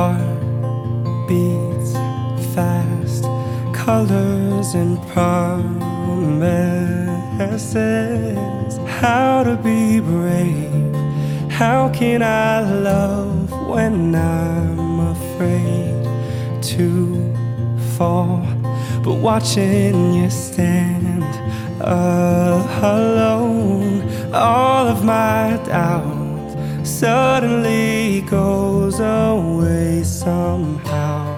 heart beats fast, colors and promises. How to be brave? How can I love when I'm afraid to fall? But watching you stand uh, alone, all of my doubts suddenly away somehow.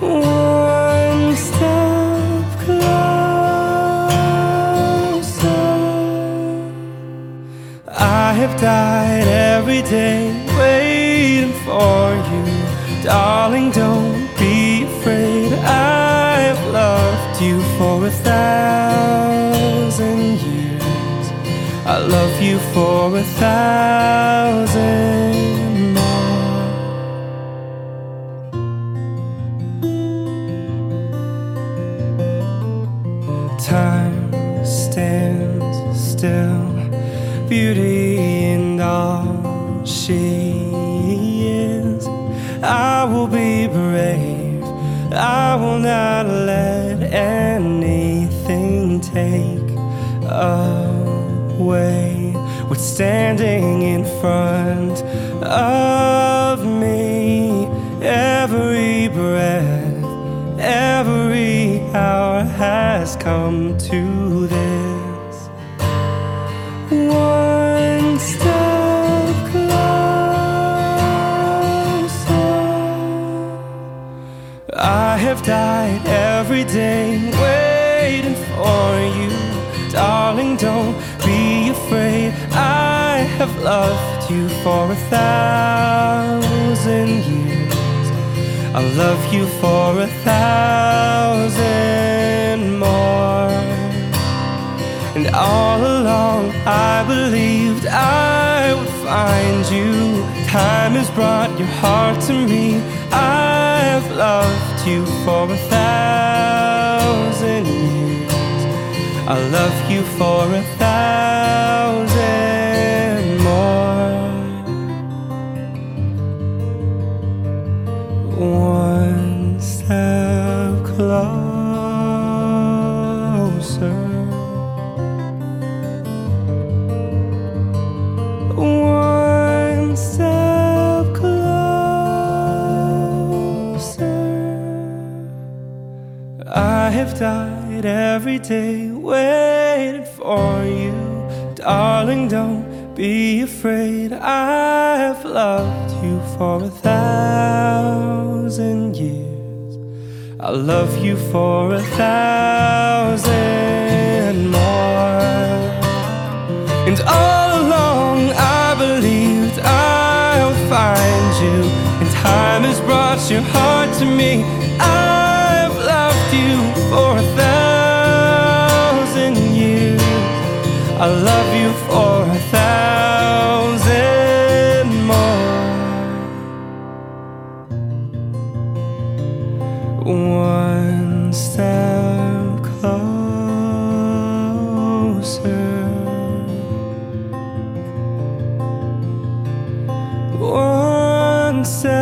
One step closer. I have died every day waiting for you, darling. Don't be afraid. I have loved you for a thousand years. I love you for a thousand stands still, beauty in all she is. I will be brave, I will not let anything take away what's standing in front of me. Every breath, every hour has come to this. I have died every day waiting for you. Darling, don't be afraid. I have loved you for a thousand years. I love you for a thousand more. And all along I believed I would find you. Time has brought your heart to me. I loved you for a thousand years. I love you for a thousand I have died every day waiting for you. Darling, don't be afraid. I have loved you for a thousand years. I love you for a thousand more. And all along I believed I'll find you. And time has brought your heart to me. I've loved you for a thousand years. I love you for a thousand more. One step closer. One step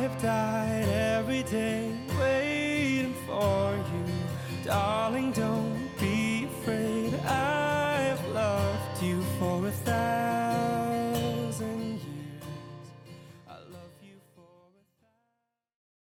have died every day waiting for you, darling.